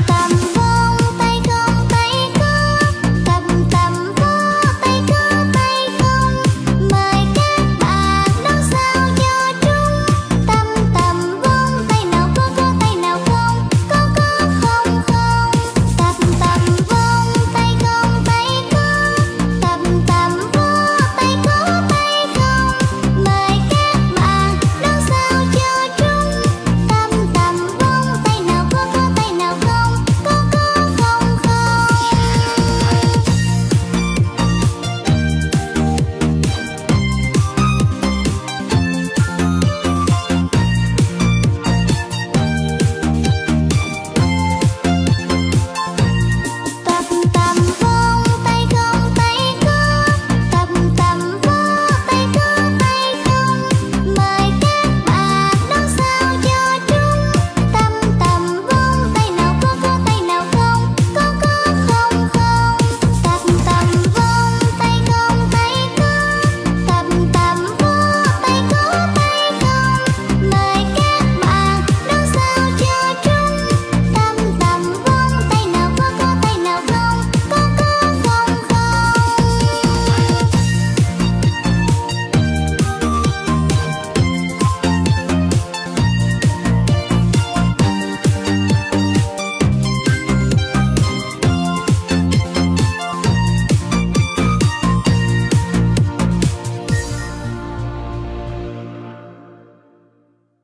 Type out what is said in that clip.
tam